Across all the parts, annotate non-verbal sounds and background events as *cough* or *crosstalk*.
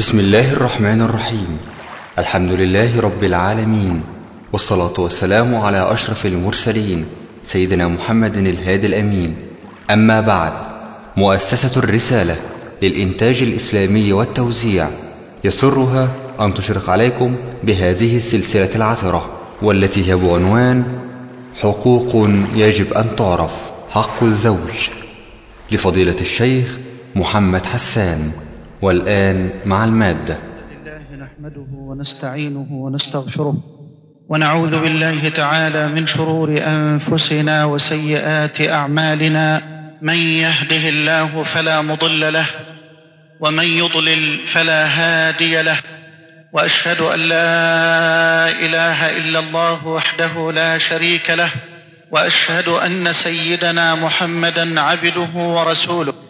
بسم الله الرحمن الرحيم. الحمد لله رب العالمين والصلاة والسلام على أشرف المرسلين سيدنا محمد الهادي الأمين. أما بعد مؤسسة الرسالة للإنتاج الإسلامي والتوزيع. يسرها أن تشرق عليكم بهذه السلسلة العثرة والتي هي بعنوان حقوق يجب أن تعرف حق الزوج. لفضيلة الشيخ محمد حسان. والآن مع المادة. لله نحمده ونستعينه ونستغفره ونعوذ بالله تعالى من شرور أنفسنا وسيئات أعمالنا. من يهده الله فلا مضل له ومن يضلل فلا هادي له. وأشهد أن لا إله إلا الله وحده لا شريك له. وأشهد أن سيدنا محمدا عبده ورسوله.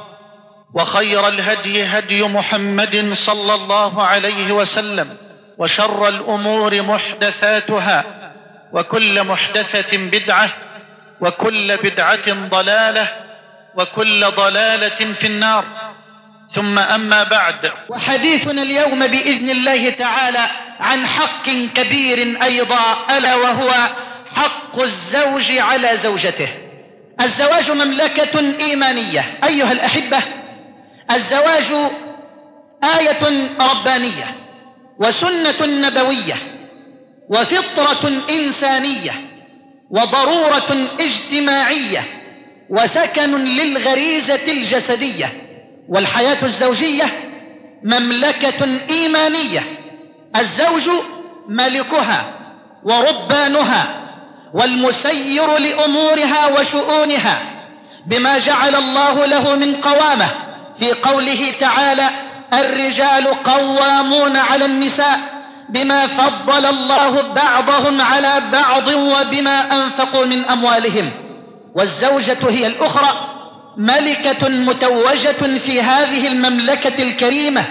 وخير الهدي هدي محمد صلى الله عليه وسلم وشر الأمور محدثاتها وكل محدثة بدعة وكل بدعة ضلالة وكل ضلالة في النار. ثم أما بعد. وحديثنا اليوم بإذن الله تعالى عن حق كبير أيضا ألا وهو حق الزوج على زوجته. الزواج مملكة إيمانية. أيها الأحبة الزواج آية ربانية وسنة نبوية وفطرة إنسانية وضرورة اجتماعية وسكن للغريزة الجسدية والحياة الزوجية مملكة إيمانية الزوج ملكها وربانها والمسير لأمورها وشؤونها بما جعل الله له من قوامة في قوله تعالى الرجال قوامون على النساء بما فضل الله بعضهم على بعض وبما أنفقوا من أموالهم. والزوجة هي الأخرى ملكة متوجة في هذه المملكة الكريمة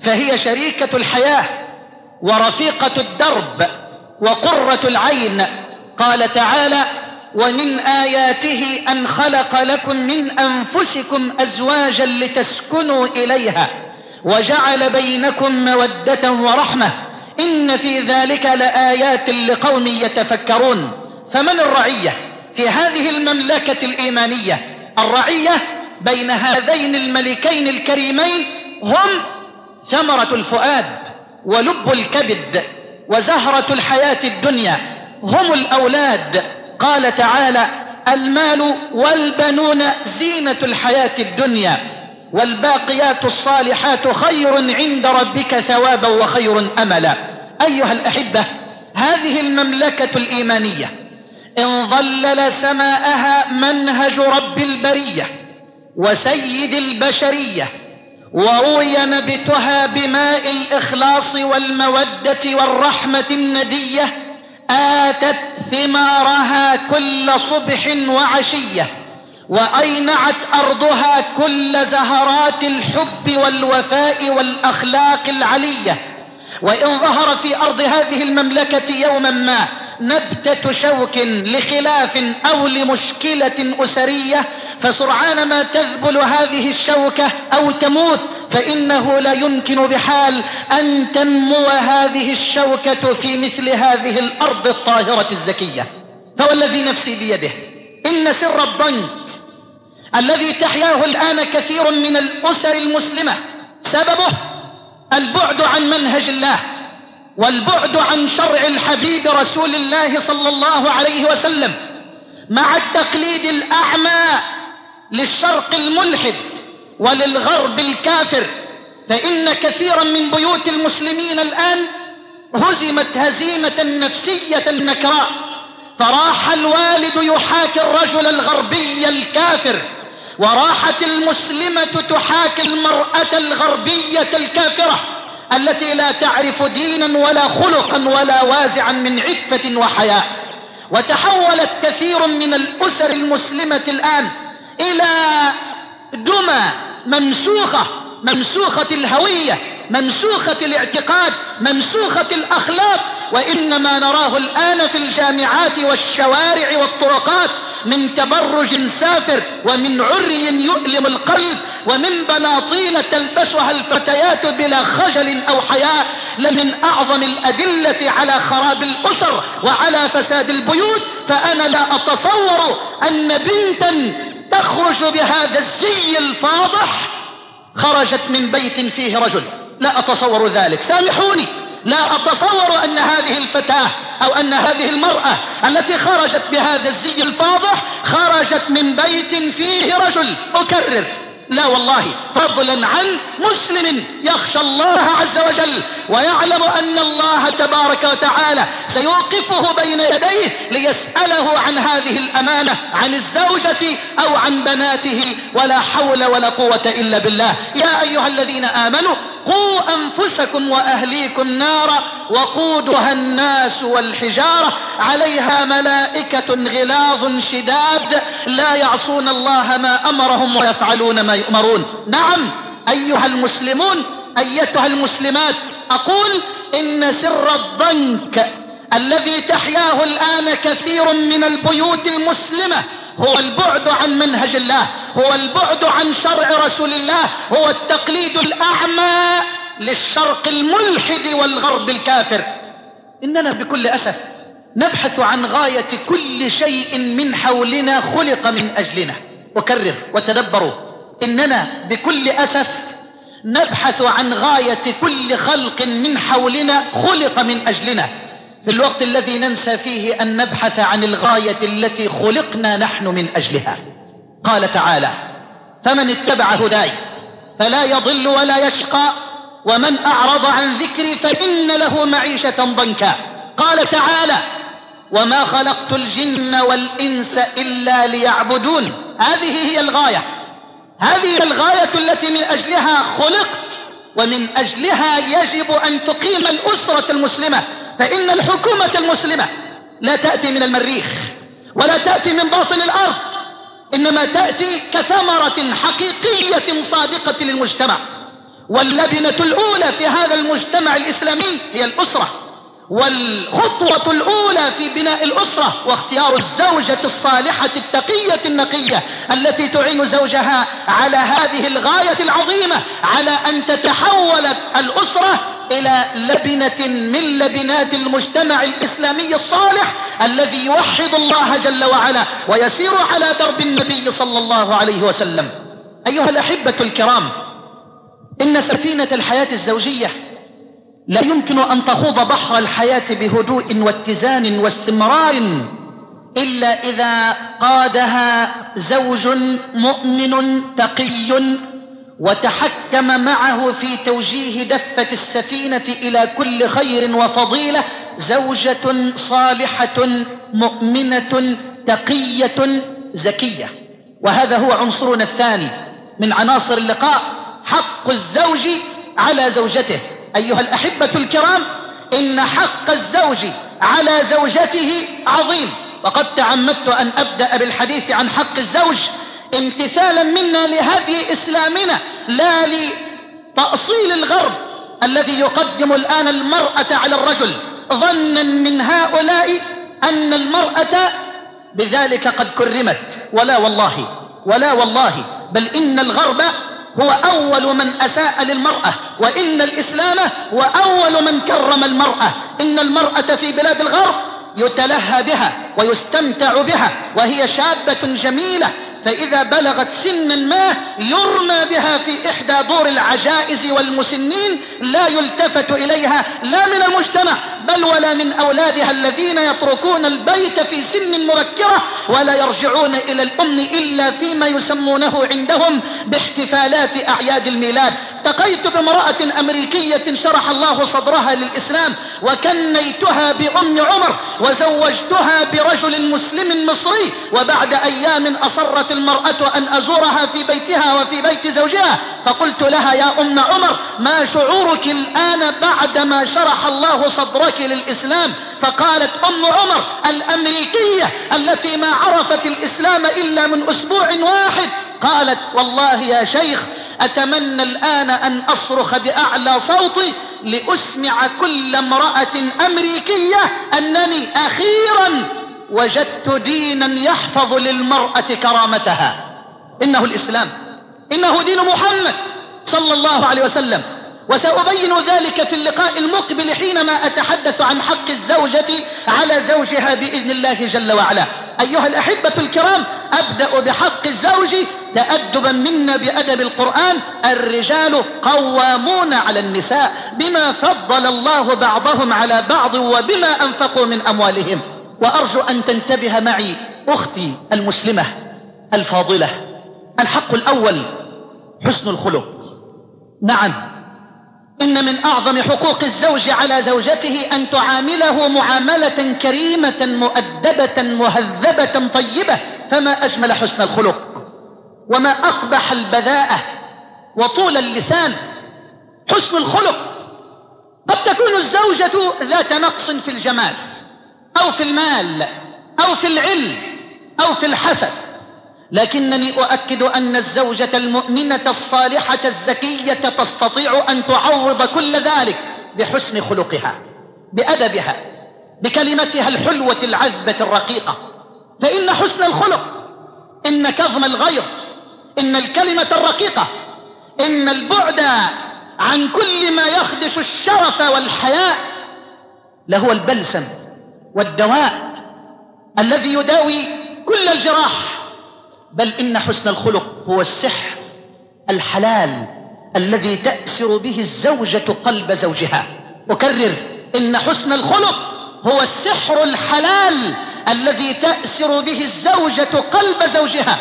فهي شريكة الحياة ورفيقة الدرب وقرة العين. قال تعالى ومن آياته أن خلق لكم من أنفسكم أزواجا لتسكنوا إليها وجعل بينكم مودة ورحمة إن في ذلك لآيات لقوم يتفكرون فمن الرعية في هذه المملكة الإيمانية؟ الرعية بين هذين الملكين الكريمين هم ثمرة الفؤاد ولب الكبد وزهرة الحياة الدنيا هم الأولاد قال تعالى المال والبنون زينة الحياة الدنيا والباقيات الصالحات خير عند ربك ثوابا وخير أملا. أيها الأحبة هذه المملكة الإيمانية إن ظلل سماءها منهج رب البرية وسيد البشرية وروي نبتها بماء الإخلاص والمودة والرحمة الندية آتت ثمارها كل صبح وعشية وأينعت أرضها كل زهرات الحب والوفاء والأخلاق العلية. وإن ظهر في أرض هذه المملكة يوما ما نبتة شوك لخلاف أو لمشكلة أسرية فسرعان ما تذبل هذه الشوكة أو تموت فإنه لا يمكن بحال أن تنمو هذه الشوكة في مثل هذه الأرض الطاهرة الزكية. فوالذي نفسي بيده. إن سر الضنك الذي تحياه الآن كثير من الأسر المسلمة سببه البعد عن منهج الله والبعد عن شرع الحبيب رسول الله صلى الله عليه وسلم مع التقليد الأعمى للشرق الملحد وللغرب الكافر فإن كثيرا من بيوت المسلمين الآن هزمت هزيمة نفسية نكراء. فراح الوالد يحاكي الرجل الغربي الكافر وراحت المسلمة تحاكي المرأة الغربية الكافرة التي لا تعرف دينا ولا خلقا ولا وازعا من عفة وحياء. وتحولت كثير من الأسر المسلمة الآن إلى دمى ممسوخة ممسوخة الهوية ممسوخة الاعتقاد ممسوخة الأخلاق. وإنما نراه الآن في الجامعات والشوارع والطرقات من تبرج سافر ومن عري يؤلم القلب ومن بناطيل تلبسها الفتيات بلا خجل أو حياء. لمن أعظم الأدلة على خراب الأسر وعلى فساد البيوت فأنا لا أتصور أن بنتا تخرج بهذا الزي الفاضح خرجت من بيت فيه رجل. لا أتصور ذلك. سامحوني. لا أتصور أن هذه الفتاة أو أن هذه المرأة التي خرجت بهذا الزي الفاضح خرجت من بيت فيه رجل. أكرر. لا والله فضلا عن مسلم يخشى الله عز وجل ويعلم أن الله تبارك وتعالى سيوقفه بين يديه ليسأله عن هذه الأمانة عن الزوجة أو عن بناته ولا حول ولا قوة إلا بالله. يا أيها الذين آمنوا قوا أنفسكم وأهليكم نارا وقودها الناس والحجارة عليها ملائكة غلاظ شداد لا يعصون الله ما أمرهم ويفعلون ما يؤمرون. نعم أيها المسلمون أيتها المسلمات أقول إن سر الضنك الذي تحياه الآن كثير من البيوت المسلمة هو البعد عن منهج الله هو البعد عن شرع رسول الله هو التقليد الأعمى للشرق الملحد والغرب الكافر. إننا بكل أسف نبحث عن غاية كل شيء من حولنا خلق من أجلنا. أكرر وتدبروا. إننا بكل أسف نبحث عن غاية كل خلق من حولنا خلق من أجلنا. في الوقت الذي ننسى فيه أن نبحث عن الغاية التي خلقنا نحن من أجلها. قال تعالى فمن اتبع هداي فلا يضل ولا يشقى ومن أعرض عن ذكري فإن له معيشة ضنكا. قال تعالى وما خلقت الجن والإنس إلا ليعبدون. هذه هي الغاية. هذه الغاية التي من أجلها خلقت. ومن أجلها يجب أن تقيم الأسرة المسلمة. فإن الحكومة المسلمة لا تأتي من المريخ ولا تأتي من باطن الأرض. إنما تأتي كثمرة حقيقية صادقة للمجتمع. واللبنة الأولى في هذا المجتمع الإسلامي هي الأسرة. والخطوة الأولى في بناء الأسرة واختيار الزوجة الصالحة التقية النقية التي تعين زوجها على هذه الغاية العظيمة على أن تتحول الأسرة إلى لبنة من لبنات المجتمع الإسلامي الصالح الذي يوحد الله جل وعلا ويسير على درب النبي صلى الله عليه وسلم. أيها الأحبة الكرام إن سفينة الحياة الزوجية لا يمكن أن تخوض بحر الحياة بهدوء واتزان واستمرار إلا إذا قادها زوج مؤمن تقي وتحكم معه في توجيه دفة السفينة إلى كل خير وفضيلة زوجة صالحة مؤمنة تقية زكية. وهذا هو عنصرنا الثاني من عناصر اللقاء حق الزوج على زوجته. أيها الأحبة الكرام إن حق الزوج على زوجته عظيم. وقد تعمدت أن أبدأ بالحديث عن حق الزوج امتثالا منا لهدي إسلامنا لا لتأصيل الغرب الذي يقدم الآن المرأة على الرجل. ظنا من هؤلاء أن المرأة بذلك قد كرمت. ولا والله ولا والله بل إن الغرب هو أول من أساء للمرأة. وإن الإسلام هو أول من كرم المرأة. إن المرأة في بلاد الغرب يتلهى بها ويستمتع بها وهي شابة جميلة. فإذا بلغت سنا ما يرمى بها في إحدى دور العجائز والمسنين لا يلتفت إليها لا من المجتمع بل ولا من أولادها الذين يتركون البيت في سن مبكرة ولا يرجعون إلى الأم إلا فيما يسمونه عندهم باحتفالات أعياد الميلاد. التقيت بامرأة أمريكية شرح الله صدرها للإسلام وكنيتها بأم عمر وزوجتها برجل مسلم مصري وبعد أيام أصرت المرأة أن أزورها في بيتها وفي بيت زوجها. فقلت لها يا أم عمر ما شعورك الآن بعدما شرح الله صدرك للإسلام؟ فقالت أم عمر الأمريكية التي ما عرفت الإسلام إلا من أسبوع واحد. قالت والله يا شيخ أتمنى الآن أن أصرخ بأعلى صوتي لأسمع كل امرأة أمريكية أنني أخيرا وجدت دينا يحفظ للمرأة كرامتها. إنه الإسلام. إنه دين محمد صلى الله عليه وسلم. وسأبين ذلك في اللقاء المقبل حينما أتحدث عن حق الزوجة على زوجها بإذن الله جل وعلا. أيها الأحبة الكرام أبدأ بحق الزوج تأدبا منا بأدب القرآن الرجال قوامون على النساء بما فضل الله بعضهم على بعض وبما أنفقوا من أموالهم. وأرجو أن تنتبه معي أختي المسلمة الفاضلة الحق الأول حسن الخلق. نعم إن من أعظم حقوق الزوج على زوجته أن تعامله معاملة كريمة مؤدبة مهذبة طيبة فما أجمل حسن الخلق. وما أقبح البذاءة وطول اللسان حسن الخلق. قد تكون الزوجة ذات نقص في الجمال أو في المال أو في العلم أو في الحسد. لكنني أؤكد أن الزوجة المؤمنة الصالحة الزكية تستطيع أن تعوض كل ذلك بحسن خلقها بأدبها بكلمتها الحلوة العذبة الرقيقة. فإن حسن الخلق إن كظم الغيظ إن الكلمة الرقيقة إن البعد عن كل ما يخدش الشرف والحياء لهو البلسم والدواء الذي يداوي كل الجراح بل إن حسن الخلق هو السحر الحلال الذي تأسر به الزوجة قلب زوجها. أكرر إن حسن الخلق هو السحر الحلال الذي تأسر به الزوجة قلب زوجها.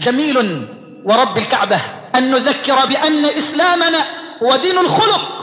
جميل ورب الكعبة. أن نذكر بأن إسلامنا هو دين الخلق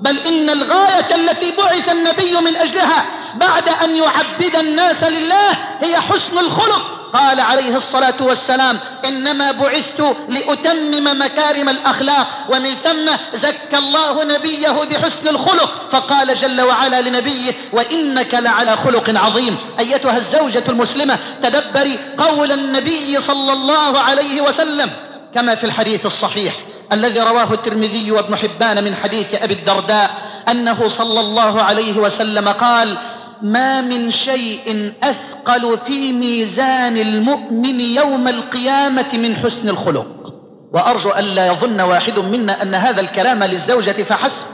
بل إن الغاية التي بعث النبي من أجلها بعد أن يعبد الناس لله هي حسن الخلق. قال عليه الصلاة والسلام إنما بعثت لأتمم مكارم الأخلاق ومن ثم زكى الله نبيه بحسن الخلق فقال جل وعلا لنبيه وإنك لعلى خلق عظيم. أيتها الزوجة المسلمة تدبري قول النبي صلى الله عليه وسلم كما في الحديث الصحيح الذي رواه الترمذي وابن حبان من حديث أبي الدرداء أنه صلى الله عليه وسلم قال ما من شيء أثقل في ميزان المؤمن يوم القيامة من حسن الخلق. وأرجو أن لا يظن واحد منا أن هذا الكلام للزوجة فحسب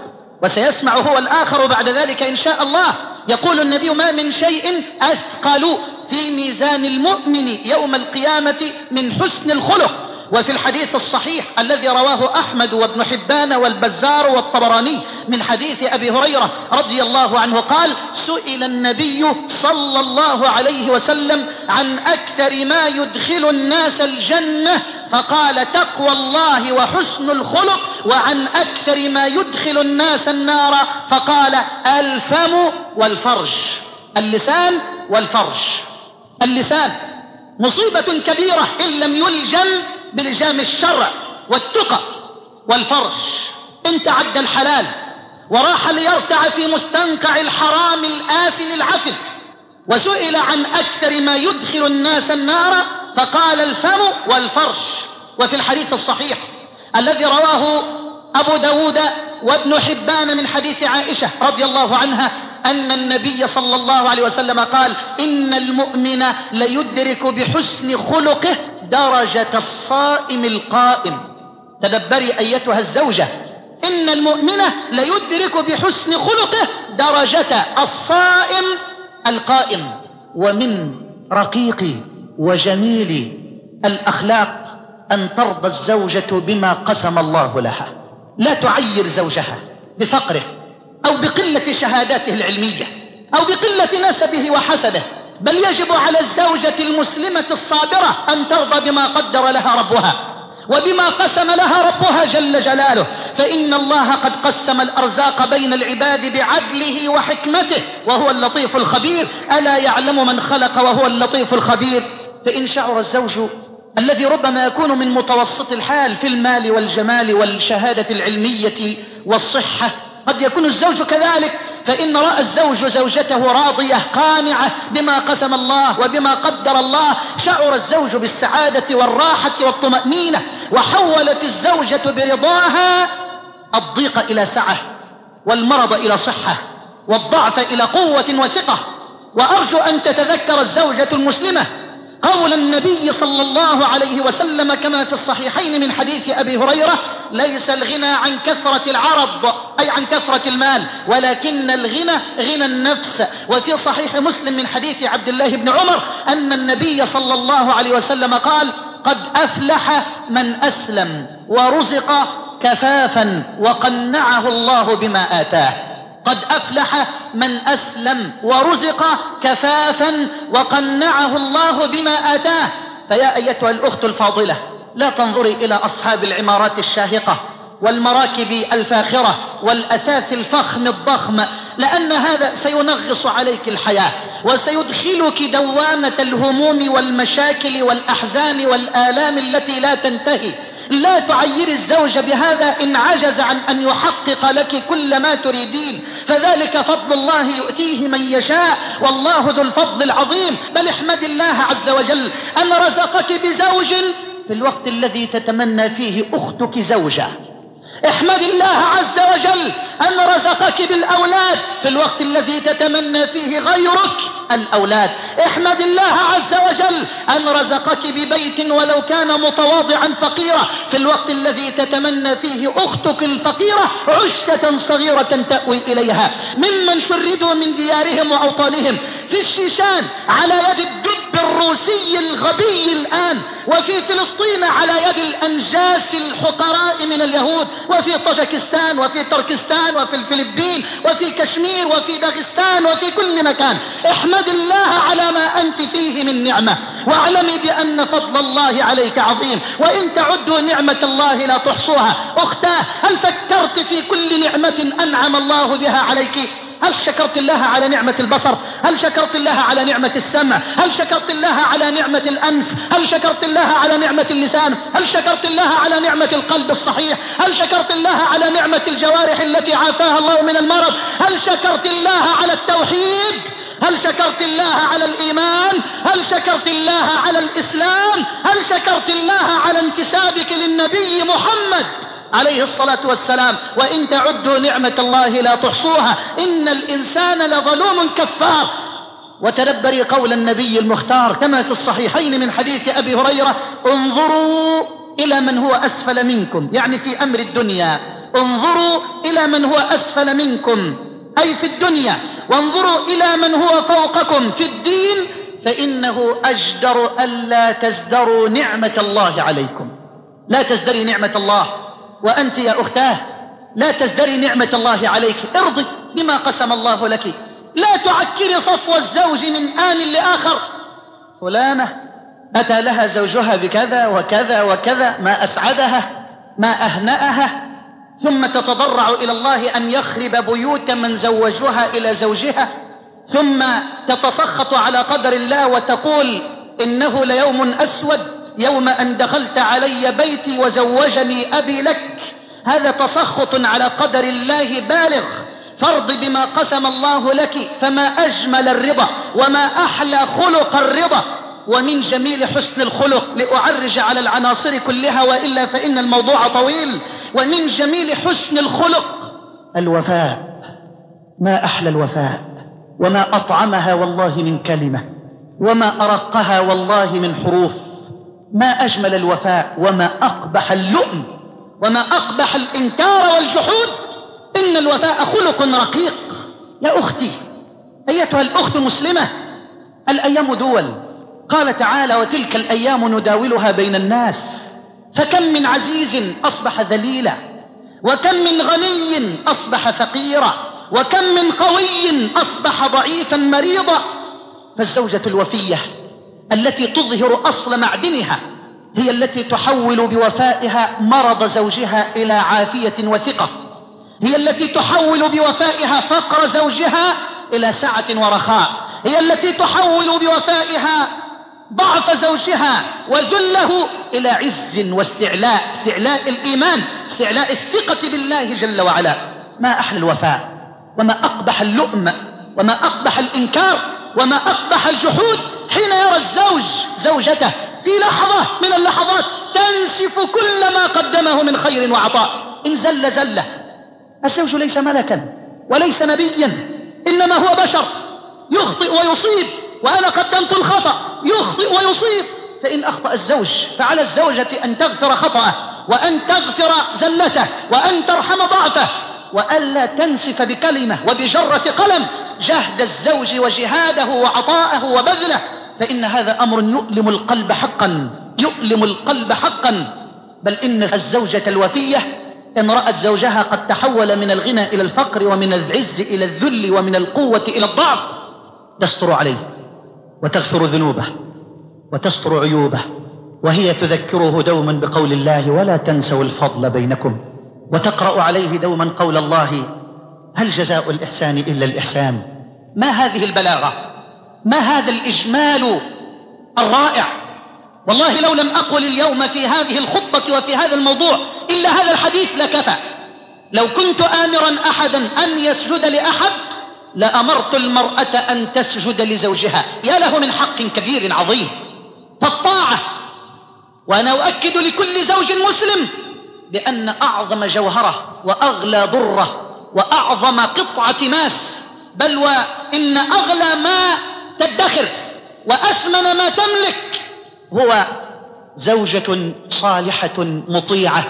وسيسمع هو الآخر بعد ذلك إن شاء الله. يقول النبي ما من شيء أثقل في ميزان المؤمن يوم القيامة من حسن الخلق. وفي الحديث الصحيح الذي رواه أحمد وابن حبان والبزار والطبراني من حديث أبي هريرة رضي الله عنه قال سئل النبي صلى الله عليه وسلم عن أكثر ما يدخل الناس الجنة فقال تقوى الله وحسن الخلق وعن أكثر ما يدخل الناس النار فقال الفم والفرج. اللسان والفرج. اللسان مصيبة كبيرة إن لم يلجم بلجام الشرع والتقى والفرش انت عد الحلال وراح ليرتع في مستنقع الحرام الآسن العفن وسئل عن أكثر ما يدخل الناس النار فقال الفم والفرش وفي الحديث الصحيح الذي رواه أبو داود وابن حبان من حديث عائشة رضي الله عنها أن النبي صلى الله عليه وسلم قال إن المؤمن ليدرك بحسن خلقه درجة الصائم القائم. تدبري أيتها الزوجة. إن المؤمنة ليدرك بحسن خلقه درجة الصائم القائم. ومن رقيق وجميل الأخلاق أن ترضى الزوجة بما قسم الله لها. لا تعير زوجها بفقره أو بقلة شهاداته العلمية أو بقلة نسبه وحسبه بل يجب على الزوجة المسلمة الصابرة أن ترضى بما قدر لها ربها وبما قسم لها ربها جل جلاله. فإن الله قد قسم الأرزاق بين العباد بعدله وحكمته وهو اللطيف الخبير. ألا يعلم من خلق وهو اللطيف الخبير؟ فإن شعر الزوج الذي ربما يكون من متوسط الحال في المال والجمال والشهادة العلمية والصحة قد يكون الزوج كذلك. فإن رأى الزوج زوجته راضية قانعة بما قسم الله وبما قدر الله شعر الزوج بالسعادة والراحة والطمأنينة وحولت الزوجة برضاها الضيق إلى سعة والمرض إلى صحة والضعف إلى قوة وثقة. وأرجو أن تتذكر الزوجة المسلمة قول النبي صلى الله عليه وسلم كما في الصحيحين من حديث أبي هريرة ليس الغنى عن كثرة العرض أي عن كثرة المال ولكن الغنى غنى النفس. وفي صحيح مسلم من حديث عبد الله بن عمر أن النبي صلى الله عليه وسلم قال قد أفلح من أسلم ورزق كفافا وقنعه الله بما آتاه. قد أفلح من أسلم ورزق كفافا وقنعه الله بما آتاه. فيا أيتها الأخت الفاضلة لا تنظري إلى أصحاب العمارات الشاهقة والمراكب الفاخرة والأثاث الفخم الضخم لأن هذا سينغص عليك الحياة وسيدخلك دوامة الهموم والمشاكل والأحزان والآلام التي لا تنتهي. لا تعير الزوج بهذا إن عجز عن أن يحقق لك كل ما تريدين. فذلك فضل الله يؤتيه من يشاء. والله ذو الفضل العظيم. بل احمد الله عز وجل أن رزقك بزوج في الوقت الذي تتمنى فيه أختك زوجة. احمد الله عز وجل أن رزقك بالأولاد في الوقت الذي تتمنى فيه غيرك الأولاد. احمد الله عز وجل أن رزقك ببيت ولو كان متواضعا فقيرا في الوقت الذي تتمنى فيه أختك الفقيرة عشة صغيرة تأوي إليها. ممن شردوا من ديارهم وأوطانهم في الشيشان على يد الدب الروسي الغبي الآن وفي فلسطين على يد الأنجاس الحقراء من اليهود وفي طاجكستان وفي تركستان وفي الفلبين وفي كشمير وفي داغستان وفي كل مكان. احمد الله على ما أنت فيه من نعمة واعلمي بأن فضل الله عليك عظيم وإن تعدوا نعمة الله لا تحصوها. أختاه هل فكرت في كل نعمة أنعم الله بها عليك؟ هل شكرت الله على نعمة البصر هل شكرت الله على نعمة السمع هل شكرت الله على نعمة الأنف هل شكرت الله على نعمة اللسان هل شكرت الله على نعمة القلب الصحيح هل شكرت الله على نعمة الجوارح التي عافاها الله من المرض هل شكرت الله على التوحيد هل شكرت الله على الإيمان هل شكرت الله على الإسلام هل شكرت الله على انتسابك للنبي محمد عليه الصلاة والسلام وإن تعدوا نعمة الله لا تحصوها إن الإنسان لظلوم كفار. وتدبري قول النبي المختار كما في الصحيحين من حديث أبي هريرة انظروا إلى من هو أسفل منكم. يعني في أمر الدنيا انظروا إلى من هو أسفل منكم. أي في الدنيا وانظروا إلى من هو فوقكم. في الدين فإنه أجدر ألا تزدروا نعمة الله عليكم. لا تزدري نعمة الله. وأنت يا أختاه لا تزدري نعمة الله عليك. ارضي بما قسم الله لك. لا تعكري صفو الزوج من آن لآخر. فلانة أتى لها زوجها بكذا وكذا وكذا ما أسعدها ما أهنأها ثم تتضرع إلى الله أن يخرب بيوت من زوجوها إلى زوجها ثم تتسخط على قدر الله وتقول إنه ليوم أسود. يوم أن دخلت علي بيتي وزوجني أبي لك. هذا تسخط على قدر الله بالغ. فارض بما قسم الله لك فما أجمل الرضا وما أحلى خلق الرضا. ومن جميل حسن الخلق لأعرج على العناصر كلها وإلا فإن الموضوع طويل. ومن جميل حسن الخلق الوفاء. ما أحلى الوفاء وما أطعمها والله من كلمة وما أرقها والله من حروف. ما أجمل الوفاء وما أقبح اللؤم وما أقبح الإنكار والجحود إن الوفاء خلق رقيق. يا أختي أيتها الأخت المسلمة الأيام دول. قال تعالى وتلك الأيام نداولها بين الناس. فكم من عزيز أصبح ذليلا وكم من غني أصبح فقيرا وكم من قوي أصبح ضعيفا مريضا. فالزوجة الوفية التي تظهر أصل معدنها هي التي تحول بوفائها مرض زوجها إلى عافية وثقة. هي التي تحول بوفائها فقر زوجها إلى سعة ورخاء. هي التي تحول بوفائها ضعف زوجها وذله إلى عز واستعلاء استعلاء الإيمان استعلاء الثقة بالله جل وعلا. ما أحلى الوفاء؟ وما أقبح اللؤم وما أقبح الإنكار وما أقبح الجحود حين يرى الزوج زوجته في لحظة من اللحظات تنسف كل ما قدمه من خير وعطاء. إن زل زله الزوج ليس ملكا وليس نبيا إنما هو بشر. يخطئ ويصيب وأنا قدمت الخطأ. يخطئ ويصيب. فإن أخطأ الزوج فعلى الزوجة أن تغفر خطأه وأن تغفر زلته وأن ترحم ضعفه وألا تنسف بكلمة وبجرة قلم جهد الزوج وجهاده وعطاءه وبذله فإن هذا أمر يؤلم القلب حقا يؤلم القلب حقا. بل إن الزوجة الوفية إن رأت زوجها قد تحول من الغنى إلى الفقر ومن العز إلى الذل ومن القوة إلى الضعف تستر عليه وتغفر ذنوبه وتستر عيوبه وهي تذكره دوما بقول الله ولا تنسوا الفضل بينكم وتقرأ عليه دوما قول الله هل جزاء الإحسان إلا الإحسان؟ ما هذه البلاغة؟ ما هذا الإجمال الرائع؟ والله لو لم أقل اليوم في هذه الخطبة وفي هذا الموضوع إلا هذا الحديث لكفى. لو كنت آمرا أحدا أن يسجد لأحد لأمرت المرأة أن تسجد لزوجها. يا له من حق كبير عظيم. فالطاعة وأنا أؤكد لكل زوج مسلم بأن أعظم جوهرة وأغلى ضرة وأعظم قطعة ماس بل وإن أغلى ما تدخر وأثمن ما تملك هو زوجة صالحة مطيعة.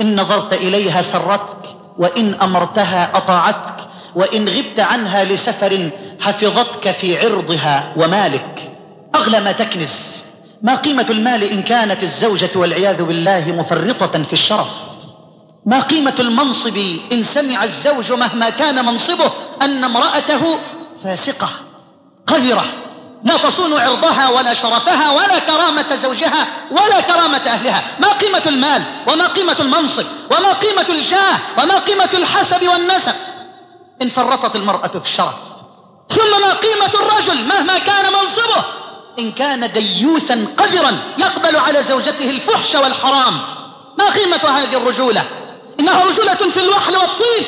إن نظرت إليها سرتك وإن أمرتها أطاعتك وإن غبت عنها لسفر حفظتك في عرضها ومالك. أغلى ما تكنز ما قيمة المال إن كانت الزوجة والعياذ بالله مفرطة في الشرف. ما قيمة المنصب إن سمع الزوج مهما كان منصبه أن امرأته فاسقة قذرة لا تصون عرضها ولا شرفها ولا كرامة زوجها ولا كرامة أهلها. ما قيمة المال وما قيمة المنصب وما قيمة الجاه وما قيمة الحسب والنسب. إن فرطت المرأة في الشرف ثم ما قيمة الرجل مهما كان منصبه. إن كان ديوثا قذرا يقبل على زوجته الفحش والحرام. ما قيمة هذه الرجولة؟ إنها رجولة في الوحل والطين.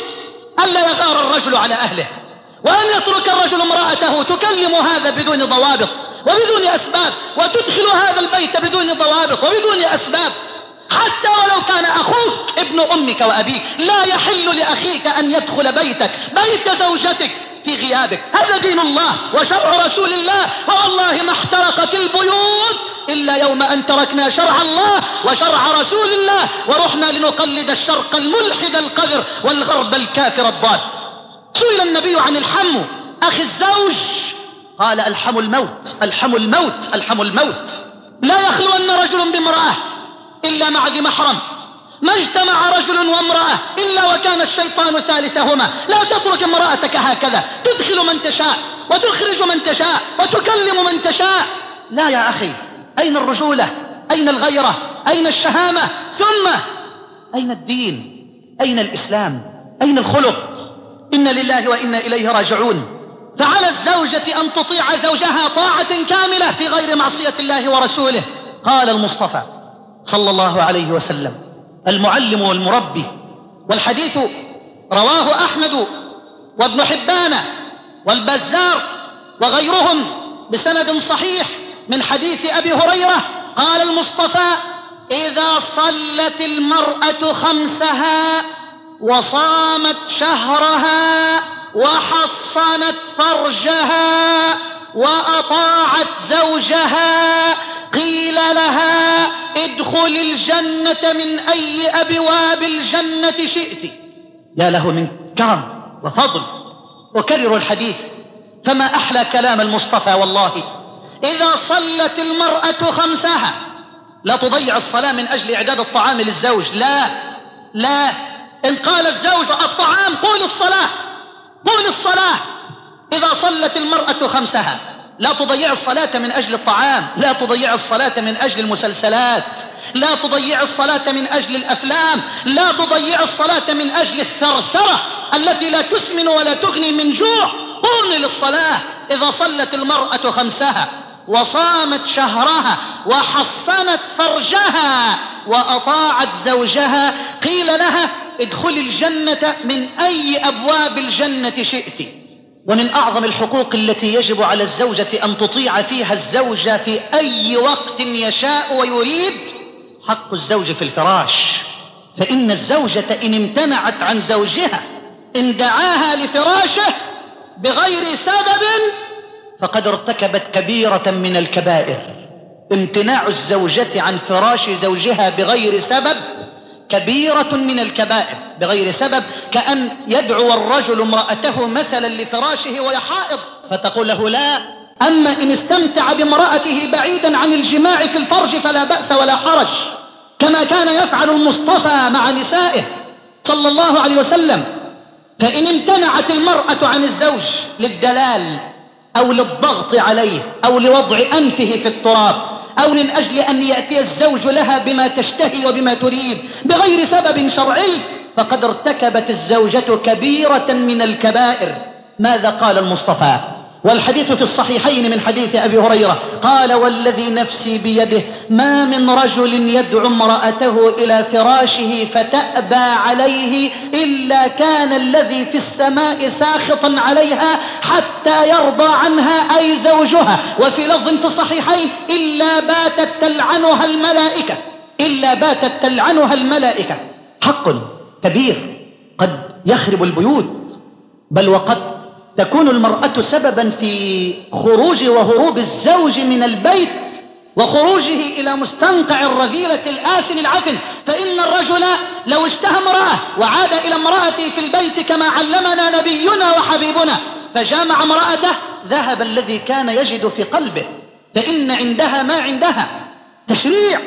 ألا يغار الرجل على أهله. وأن يترك الرجل امرأته تكلم هذا بدون ضوابط وبدون أسباب وتدخل هذا البيت بدون ضوابط وبدون أسباب. حتى ولو كان أخوك ابن أمك وأبيك لا يحل لأخيك أن يدخل بيتك بيت زوجتك. في غيابك. هذا دين الله وشرع رسول الله. والله ما احترقت البيوت إلا يوم أن تركنا شرع الله وشرع رسول الله. ورحنا لنقلد الشرق الملحد القذر والغرب الكافر الضال. سئل النبي عن الحم أخي الزوج قال الحم الموت الحم الموت الحم الموت. لا يخلو أن رجل بامرأة إلا مع ذي محرم. ما اجتمع رجل وامرأة إلا وكان الشيطان ثالثهما. لا تترك امرأتك هكذا. تدخل من تشاء وتخرج من تشاء وتكلم من تشاء. لا يا أخي أين الرجولة؟ أين الغيرة؟ أين الشهامة؟ ثم أين الدين؟ أين الإسلام؟ أين الخلق؟ إن لله وإنا إليه راجعون. فعلى الزوجة أن تطيع زوجها طاعة كاملة في غير معصية الله ورسوله. قال المصطفى صلى الله عليه وسلم المعلم والمربي. والحديث رواه أحمد وابن حبان والبزار وغيرهم بسند صحيح من حديث أبي هريرة قال المصطفى إذا صلت المرأة خمسها وصامت شهرها وحصنت فرجها وأطاعت زوجها قيل لها ادخل الجنة من أي أبواب الجنة شئت. يا له من كرم وفضل. وكرر الحديث فما أحلى كلام المصطفى والله. إذا صلت المرأة خمسها لا تضيع الصلاة من أجل إعداد الطعام للزوج. لا لا. إن قال الزوج الطعام قول الصلاة قول الصلاة. إذا صلت المرأة خمسها لا تضيع الصلاة من أجل الطعام لا تضيع الصلاة من أجل المسلسلات لا تضيع الصلاة من أجل الأفلام لا تضيع الصلاة من أجل الثرثرة التي لا تسمن ولا تغني من جوع. قومي للصلاة. إذا صلت المرأة خمسها وصامت شهرها وحصنت فرجها وأطاعت زوجها قيل لها ادخلي الجنة من أي أبواب الجنة شئت. ومن أعظم الحقوق التي يجب على الزوجة أن تطيع فيها الزوج في أي وقت يشاء ويريد حق الزوج في الفراش. فإن الزوجة إن امتنعت عن زوجها إن دعاها لفراشه بغير سبب فقد ارتكبت كبيرة من الكبائر. امتناع الزوجة عن فراش زوجها بغير سبب كبيرة من الكبائر بغير سبب كأن يدعو الرجل امرأته مثلا لفراشه وهي حائض فتقول له لا أما إن استمتع بامرأته بعيدا عن الجماع في الفرج فلا بأس ولا حرج كما كان يفعل المصطفى مع نسائه صلى الله عليه وسلم فإن امتنعت المرأة عن الزوج للدلال أو للضغط عليه أو لوضع أنفه في التراب أو من أجل أن يأتي الزوج لها بما تشتهي وبما تريد بغير سبب شرعي فقد ارتكبت الزوجة كبيرة من الكبائر. ماذا قال المصطفى؟ والحديث في الصحيحين من حديث أبي هريرة قال والذي نفسي بيده ما من رجل يدعو امرأته إلى فراشه فتأبى عليه إلا كان الذي في السماء ساخطا عليها حتى يرضى عنها أي زوجها وفي لفظ في الصحيحين إلا باتت تلعنها الملائكة إلا باتت تلعنها الملائكة. حق كبير قد يخرب البيوت بل وقد تكون المرأة سببا في خروج وهروب الزوج من البيت وخروجه إلى مستنقع الرذيلة الآسن العفن فإن الرجل لو اشتهى امرأة وعاد إلى امرأته في البيت كما علمنا نبينا وحبيبنا فجامع امرأته ذهب الذي كان يجد في قلبه. فإن عندها ما عندها. تشريع.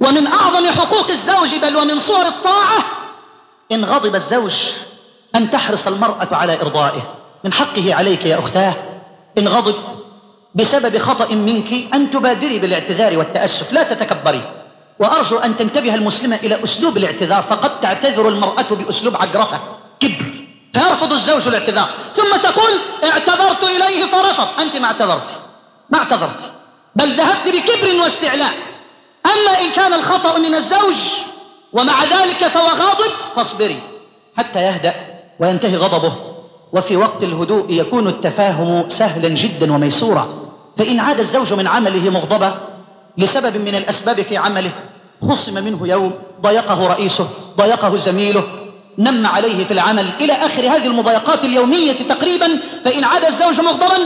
ومن أعظم حقوق الزوج بل ومن صور الطاعة إن غضب الزوج أن تحرص المرأة على إرضائه. من حقه عليك يا أختاه إن غضب بسبب خطأ منك أن تبادري بالاعتذار والتأسف لا تتكبري. وأرجو أن تنتبه المسلمة إلى أسلوب الاعتذار فقد تعتذر المرأة بأسلوب عجرفة كبر. فيرفض الزوج الاعتذار. ثم تقول اعتذرت إليه فرفض. أنت ما اعتذرت. ما اعتذرت. بل ذهبت بكبر واستعلاء. أما إن كان الخطأ من الزوج ومع ذلك فهو غاضب فاصبري حتى يهدأ وينتهي غضبه. وفي وقت الهدوء يكون التفاهم سهلا جدا وميسورا فإن عاد الزوج من عمله مغضبا لسبب من الأسباب في عمله خصم منه يوم ضيقه رئيسه ضيقه زميله نم عليه في العمل إلى آخر هذه المضايقات اليومية تقريبا فإن عاد الزوج مغضبا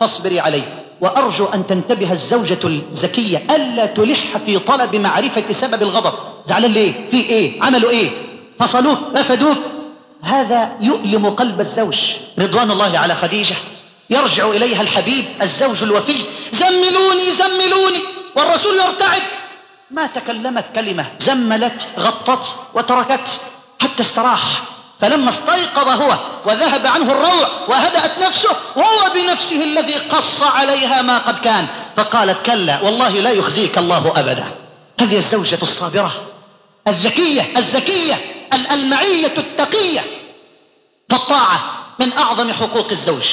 فاصبري عليه وأرجو أن تنتبه الزوجة الزكية ألا تلح في طلب معرفة سبب الغضب زعلان ليه؟ في إيه؟ عملوا إيه؟ فصلوك رفدوك هذا يؤلم قلب الزوج. رضوان الله على خديجة. يرجع إليها الحبيب الزوج الوفي. زملوني زملوني. والرسول يرتعد. ما تكلمت كلمة زملت غطت وتركت حتى استراح. فلما استيقظ هو وذهب عنه الروع وهدأت نفسه وهو بنفسه الذي قص عليها ما قد كان. فقالت كلا والله لا يخزيك الله أبدا. هذه الزوجة الصابرة. الذكية الزكية. المعية التقية فالطاعة من أعظم حقوق الزوج.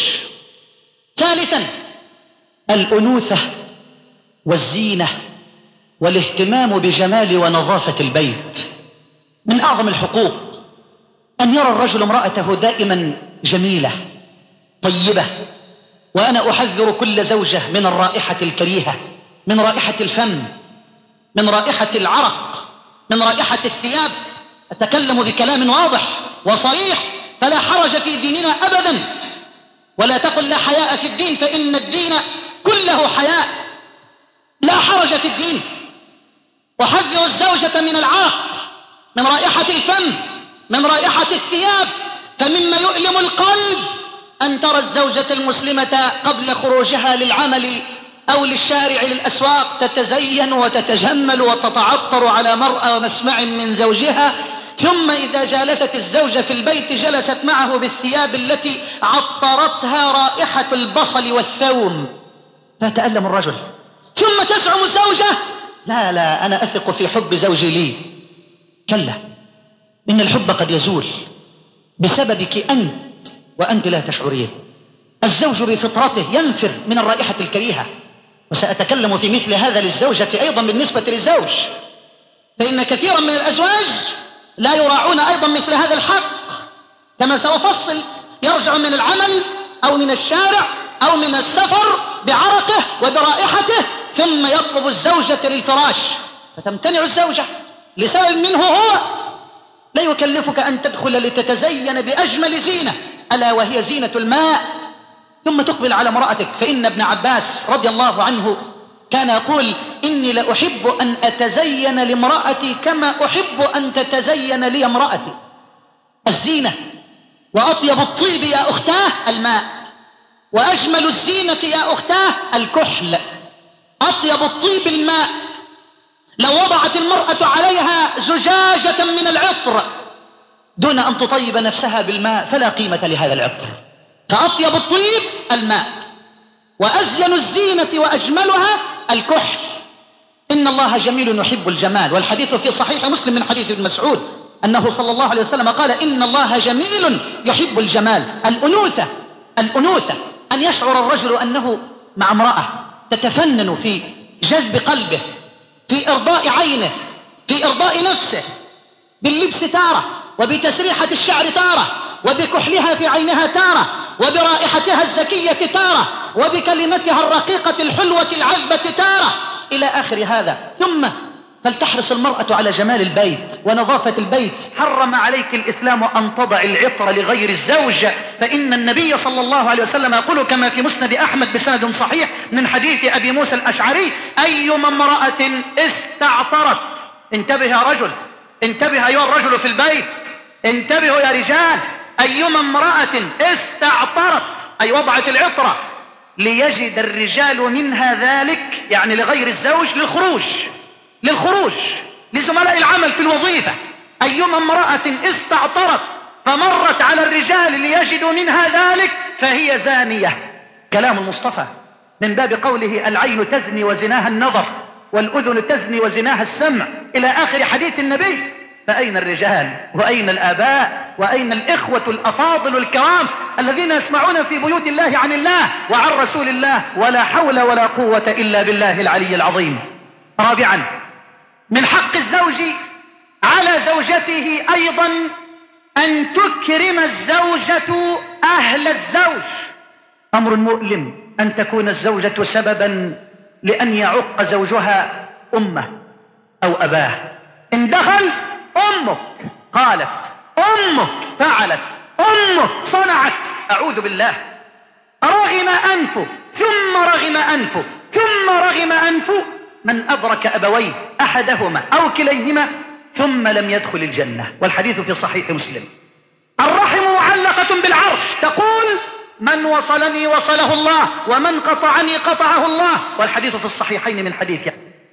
ثالثا الأنوثة والزينة والاهتمام بجمال ونظافة البيت. من أعظم الحقوق أن يرى الرجل امرأته دائما جميلة طيبة وأنا أحذر كل زوجة من الرائحة الكريهة من رائحة الفم من رائحة العرق من رائحة الثياب. أتكلم بكلام واضح وصريح فلا حرج في ديننا أبدا. ولا تقل لا حياء في الدين فإن الدين كله حياء. لا حرج في الدين. وحذر الزوجة من العرق من رائحة الفم من رائحة الثياب. فمما يؤلم القلب أن ترى الزوجة المسلمة قبل خروجها للعمل أو للشارع للأسواق تتزين وتتجمل وتتعطر على مرأى ومسمع من زوجها. ثم إذا جالست الزوجة في البيت جلست معه بالثياب التي عطرتها رائحة البصل والثوم. فيتألم الرجل. ثم تزعم الزوجة لا لا أنا أثق في حب زوجي لي. كلا إن الحب قد يزول بسببك أنت وأنت لا تشعرين. الزوج بفطرته ينفر من الرائحة الكريهة. وسأتكلم في مثل هذا للزوجة أيضا بالنسبة للزوج. فإن كثيرا من الأزواج لا يراعون أيضا مثل هذا الحق. كما سأفصل يرجع من العمل أو من الشارع أو من السفر بعرقه وبرائحته ثم يطلب الزوجة للفراش. فتمتنع الزوجة. لسبب منه هو لا يكلفك أن تدخل لتتزين بأجمل زينة ألا وهي زينة الماء. ثم تقبل على امرأتك. فإن ابن عباس رضي الله عنه كان يقول إني لأحب أن أتزين لامرأتي كما أحب أن تتزين لي امرأتي. الزينة. وأطيب الطيب يا أختاه الماء. وأجمل الزينة يا أختاه الكحل. أطيب الطيب الماء. لو وضعت المرأة عليها زجاجة من العطر دون أن تطيب نفسها بالماء فلا قيمة لهذا العطر. فأطيب الطيب الماء. وأزين الزينة وأجملها الكحل. إن الله جميل يحب الجمال والحديث في صحيح مسلم من حديث ابن مسعود أنه صلى الله عليه وسلم قال إن الله جميل يحب الجمال. الأنوثة الأنوثة أن يشعر الرجل أنه مع امرأة تتفنن في جذب قلبه في إرضاء عينه في إرضاء نفسه باللبس تارة وبتسريحة الشعر تارة وبكحلها في عينها تارة وبرائحتها الزكية تارة وبكلمتها الرقيقة الحلوة العذبة تارة. إلى آخر هذا. ثم فلتحرص المرأة على جمال البيت ونظافة البيت. حرم عليك الإسلام أن تضع العطر لغير الزوج. فإن النبي صلى الله عليه وسلم يقول كما في مسند أحمد بسند صحيح من حديث أبي موسى الأشعري أيما امرأة استعطرت. انتبه يا رجل. انتبه أيها الرجل في البيت. انتبهوا يا رجال. أيما امرأة استعطرت أي وضعت العطرة ليجد الرجال منها ذلك يعني لغير الزوج للخروج للخروج لزملاء العمل في الوظيفة. أيما امرأة استعطرت فمرت على الرجال ليجدوا منها ذلك فهي زانية. كلام المصطفى. من باب قوله العين تزني وزناها النظر والأذن تزني وزناها السمع إلى آخر حديث النبي. فأين الرجال؟ وأين الآباء؟ وأين الإخوة الأفاضل الكرام الذين يسمعون في بيوت الله عن الله وعن رسول الله؟ ولا حول ولا قوة إلا بالله العلي العظيم. رابعا من حق الزوج على زوجته أيضا أن تكرم الزوجة أهل الزوج. أمر مؤلم أن تكون الزوجة سببا لأن يعق زوجها أمه أو أباه. إن دخل أمك قالت أمك فعلت أمك صنعت. أعوذ بالله. رغم أنفه ثم رغم أنفه ثم رغم أنفه من أدرك أبويه أحدهما أو كليهما ثم لم يدخل الجنة. والحديث في صحيح مسلم. الرحم معلقة بالعرش. تقول من وصلني وصله الله ومن قطعني قطعه الله. والحديث في الصحيحين من حديث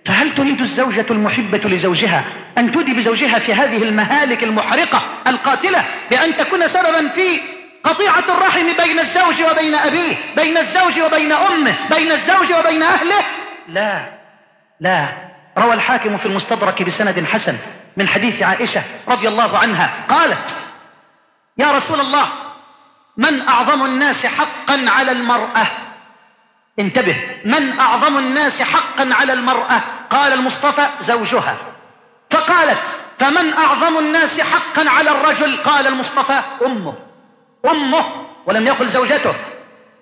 فهل تريد الزوجة المحبة لزوجها أن تودي بزوجها في هذه المهالك المحرقة القاتلة بأن تكون سببا في قطيعة الرحم بين الزوج وبين أبيه بين الزوج وبين أمه بين الزوج وبين أهله؟ لا لا. روى الحاكم في المستدرك بسند حسن من حديث عائشة رضي الله عنها قالت يا رسول الله من أعظم الناس حقا على المرأة؟ انتبه من أعظم الناس حقا على المرأة؟ قال المصطفى زوجها. فقالت فمن أعظم الناس حقا على الرجل؟ قال المصطفى أمه. أمه؟ ولم يقل زوجته.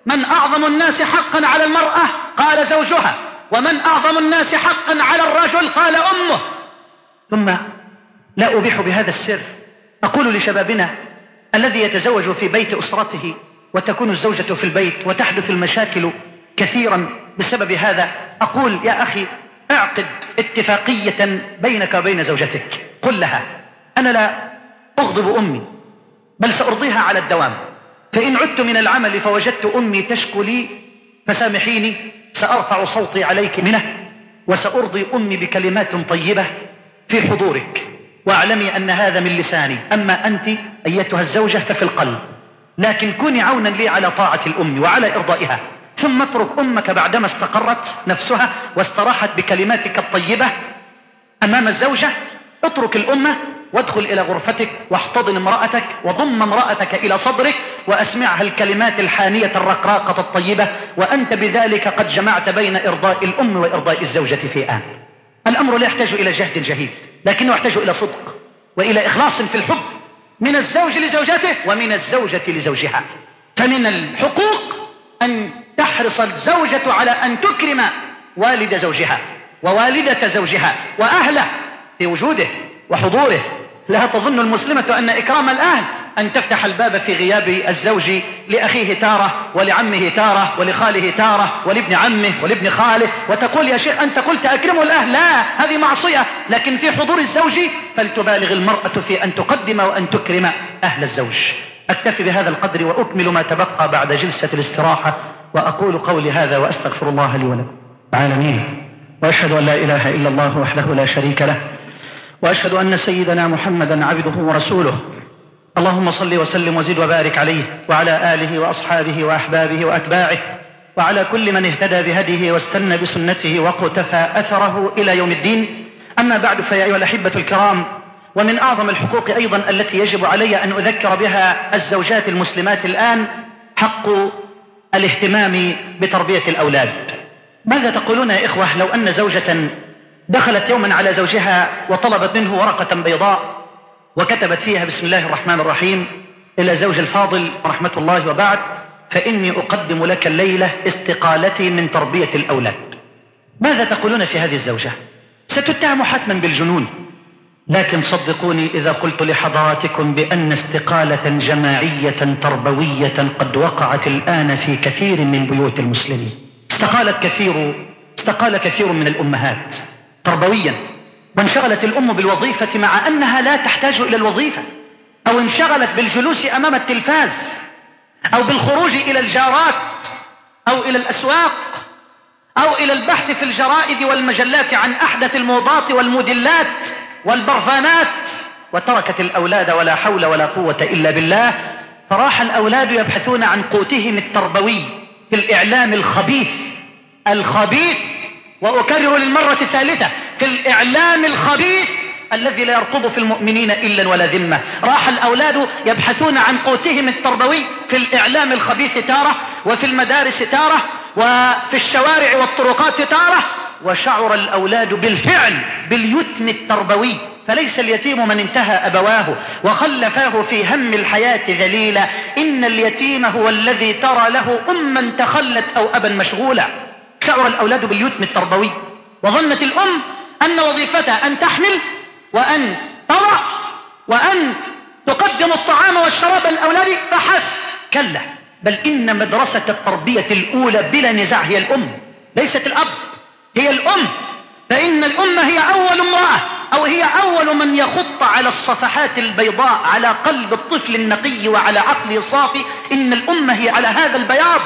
من أعظم الناس حقا على المرأة؟ قال زوجها. ومن أعظم الناس حقا على الرجل؟ قال أمه. ثم لا أبيح بهذا السر. أقول لشبابنا الذي يتزوج في بيت أسرته وتكون الزوجة في البيت وتحدث المشاكل كثيرا بسبب هذا أقول يا أخي اعقد اتفاقية بينك وبين زوجتك. قل لها أنا لا أغضب أمي بل سأرضيها على الدوام. فإن عدت من العمل فوجدت أمي تشكو لي فسامحيني سأرفع صوتي عليك منه وسأرضي أمي بكلمات طيبة في حضورك. واعلمي أن هذا من لساني. أما أنت أيتها الزوجة ففي القلب. لكن كوني عونا لي على طاعة الأم وعلى إرضائها. ثم اترك أمك بعدما استقرت نفسها واستراحت بكلماتك الطيبة أمام الزوجة. اترك الأمة وادخل إلى غرفتك واحتضن امرأتك وضم امرأتك إلى صدرك وأسمعها الكلمات الحانية الرقراقة الطيبة. وأنت بذلك قد جمعت بين إرضاء الأم وإرضاء الزوجة في آن. الأمر لا يحتاج إلى جهد جهيد لكنه يحتاج إلى صدق وإلى إخلاص في الحب من الزوج لزوجته ومن الزوجة لزوجها. فمن الحقوق أن تحرص الزوجة على أن تكرم والد زوجها ووالدة زوجها وأهله في وجوده وحضوره. لا تظن المسلمة أن إكرام الأهل أن تفتح الباب في غياب الزوج لأخيه تارة ولعمه تارة ولخاله تارة ولابن عمه ولابن خاله وتقول يا شيخ أنت قلت أكرموا الأهل. لا هذه معصية. لكن في حضور الزوج فلتبالغ المرأة في أن تقدم وأن تكرم أهل الزوج. أكتفي بهذا القدر وأكمل ما تبقى بعد جلسة الاستراحة. وأقول قولي هذا وأستغفر الله لي ولكم. العالمين. وأشهد أن لا إله إلا الله وحده لا شريك له. وأشهد أن سيدنا محمدا عبده ورسوله. اللهم صل وسلم وزد وبارك عليه وعلى آله وأصحابه وأحبابه وأتباعه. وعلى كل من اهتدى بهديه واستنى بسنته وقتفى أثره إلى يوم الدين. أما بعد فيا أيها الأحبة الكرام ومن أعظم الحقوق أيضا التي يجب علي أن أذكر بها الزوجات المسلمات الآن حق الاهتمام بتربية الأولاد. ماذا تقولون يا إخوة لو أن زوجة دخلت يوما على زوجها وطلبت منه ورقة بيضاء وكتبت فيها بسم الله الرحمن الرحيم إلى زوج الفاضل رحمة الله وبعد فإني أقدم لك الليلة استقالتي من تربية الأولاد. ماذا تقولون في هذه الزوجة؟ ستتهم حتما بالجنون. لكن صدقوني إذا قلت لحضراتكم بأن استقالة جماعية تربوية قد وقعت الآن في كثير من بيوت المسلمين. استقالت كثير استقال كثير من الأمهات تربويا. وانشغلت الأم بالوظيفة مع أنها لا تحتاج إلى الوظيفة. أو انشغلت بالجلوس أمام التلفاز. أو بالخروج إلى الجارات. أو إلى الأسواق. أو إلى البحث في الجرائد والمجلات عن أحدث الموضات والموديلات. والبرفانات وتركت الأولاد ولا حول ولا قوة إلا بالله فراح الأولاد يبحثون عن قوتهم التربوي في الإعلام الخبيث الخبيث وأكرر للمرة الثالثة في الإعلام الخبيث الذي لا يرقب في المؤمنين إلا ولا ذمة. راح الأولاد يبحثون عن قوتهم التربوي في الإعلام الخبيث تارة وفي المدارس تارة وفي الشوارع والطرقات تارة وشعر الأولاد بالفعل باليتم التربوي فليس اليتيم من انتهى أبواه وخلفاه في هم الحياة ذليلا. إن اليتيم هو الذي ترى له أما تخلت أو أبا مشغولا. شعر الأولاد باليتم التربوي. وظنت الأم أن وظيفتها أن تحمل وأن تضع وأن تقدم الطعام والشراب للأولاد فحسب. كلا بل إن مدرسة التربية الأولى بلا نزاع هي الأم ليست الأب. هي الأم فإن الأم هي أول امرأة أو هي أول من يخط على الصفحات البيضاء على قلب الطفل النقي وعلى عقله الصافي إن الأمة هي على هذا البياض.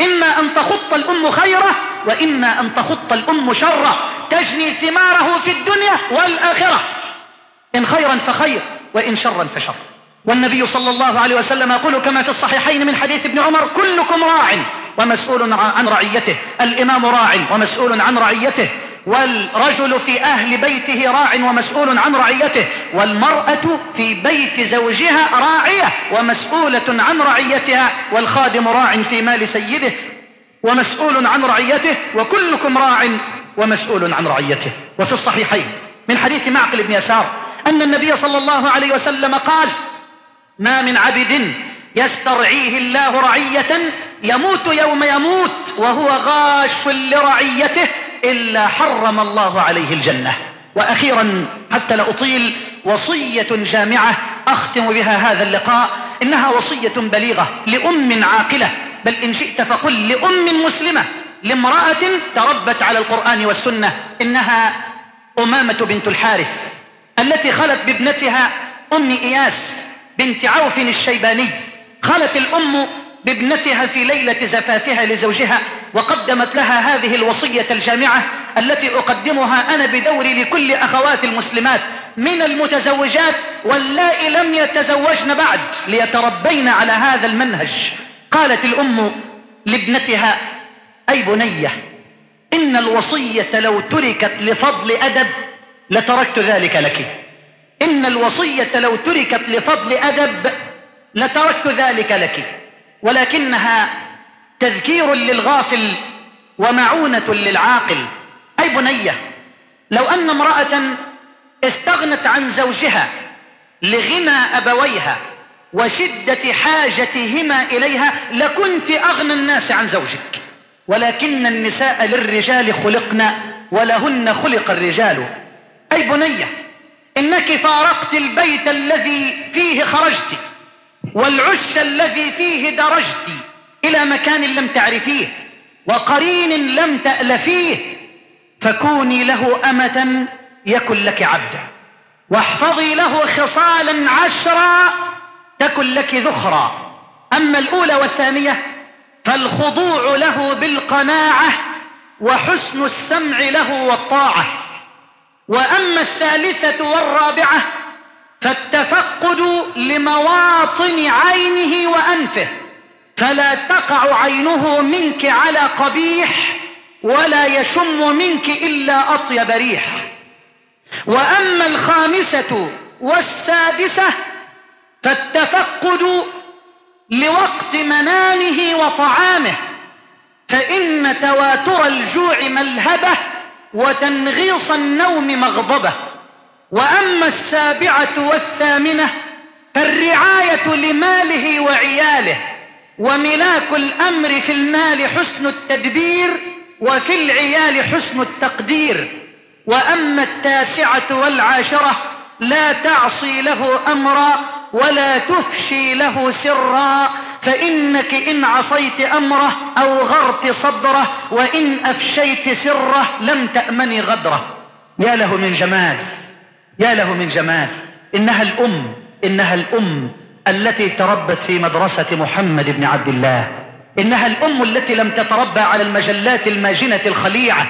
إما أن تخط الأم خيرة وإما أن تخط الأم شرة. تجني ثماره في الدنيا والآخرة. إن خيرا فخير وإن شرا فشر. والنبي صلى الله عليه وسلم يقول كما في الصحيحين من حديث ابن عمر كلكم راع. ومسؤول عن رعيته. الإمام راع ومسؤول عن رعيته. والرجل في أهل بيته راع ومسؤول عن رعيته. والمرأة في بيت زوجها راعية ومسؤولة عن رعيتها. والخادم راع في مال سيده ومسؤول عن رعيته. وكلكم راع ومسؤول عن رعيته. وفي الصحيحين من حديث معقل بن يسار أن النبي صلى الله عليه وسلم قال ما من عبد يسترعيه الله رعية يموت يوم يموت وهو غاش لرعيته إلا حرم الله عليه الجنة. وأخيرا حتى لا أطيل وصية جامعة أختم بها هذا اللقاء إنها وصية بليغة لأم عاقلة. بل إن شئت فقل لأم مسلمة لامرأة تربت على القرآن والسنة إنها أمامة بنت الحارث التي خلت بابنتها أم إياس بنت عوف الشيباني. خلت الأم بابنتها في ليلة زفافها لزوجها وقدمت لها هذه الوصية الجامعة التي أقدمها أنا بدوري لكل أخوات المسلمات من المتزوجات واللائي لم يتزوجن بعد ليتربين على هذا المنهج. قالت الأم لابنتها أي بنية إن الوصية لو تركت لفضل أدب لتركت ذلك لك. إن الوصية لو تركت لفضل أدب لتركت ذلك لك. ولكنها تذكير للغافل ومعونة للعاقل. أي بنية لو أن امرأة استغنت عن زوجها لغنى أبويها وشدة حاجتهما إليها لكنت أغنى الناس عن زوجك. ولكن النساء للرجال خلقن ولهن خلق الرجال. أي بنية إنك فارقت البيت الذي فيه خرجت. والعش الذي فيه درجت إلى مكان لم تعرفيه وقرين لم تألفيه فكوني له أمة يكن لك عبدا واحفظي له خصالا عشرا تكن لك ذخرا. أما الأولى والثانية فالخضوع له بالقناعة وحسن السمع له والطاعة. وأما الثالثة والرابعة فالتفقد لمواطن عينه وأنفه فلا تقع عينه منك على قبيح ولا يشم منك إلا أطيب ريح. وأما الخامسة والسادسة فالتفقد لوقت منامه وطعامه فإن تواتر الجوع ملهبة وتنغيص النوم مغضبة. وأما السابعة والثامنة فالرعاية لماله وعياله وملاك الأمر في المال حسن التدبير وفي العيال حسن التقدير. وأما التاسعة والعاشرة لا تعصي له أمرا ولا تفشي له سرا فإنك إن عصيت أمره أو غرت صدره وإن أفشيت سره لم تأمني غدره. يا له من جمال. يا له من جمال إنها الأم إنها الأم التي تربت في مدرسة محمد بن عبد الله. إنها الأم التي لم تتربى على المجلات الماجنة الخليعة.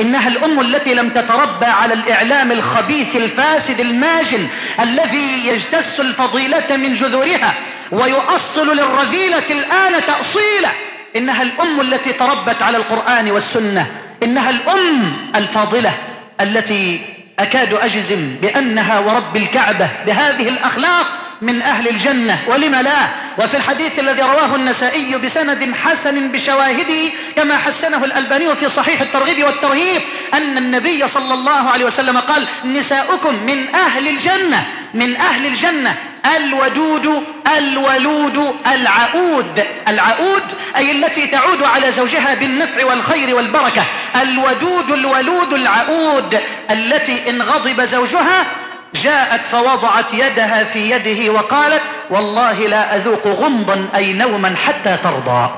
إنها الأم التي لم تتربى على الإعلام الخبيث الفاسد الماجن الذي يجتس الفضيلة من جذورها ويؤصل للرذيلة الآن تأصيلا. إنها الأم التي تربت على القرآن والسنة. إنها الأم الفاضلة التي أكاد أجزم بأنها ورب الكعبة بهذه الأخلاق من أهل الجنة. ولم لا؟ وفي الحديث الذي رواه النسائي بسند حسن بشواهده كما حسنه الألباني في صحيح الترغيب والترهيب أن النبي صلى الله عليه وسلم قال نساؤكم من أهل الجنة من أهل الجنة الودود الولود العؤود. العؤود أي التي تعود على زوجها بالنفع والخير والبركة. الودود الولود العؤود. التي إن غضب زوجها جاءت فوضعت يدها في يده وقالت والله لا أذوق غمضا أي نوما حتى ترضى.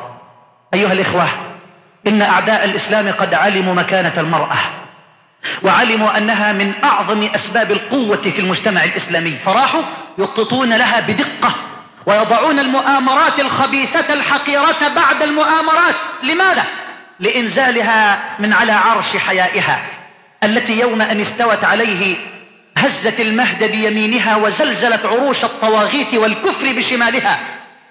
أيها الإخوة إن أعداء الإسلام قد علموا مكانة المرأة وعلموا أنها من أعظم أسباب القوة في المجتمع الإسلامي. فراحوا يخططون لها بدقة ويضعون المؤامرات الخبيثة الحقيرة بعد المؤامرات. لماذا؟ لإنزالها من على عرش حيائها. التي يوم أن استوت عليه هزت المهد بيمينها وزلزلت عروش الطواغيت والكفر بشمالها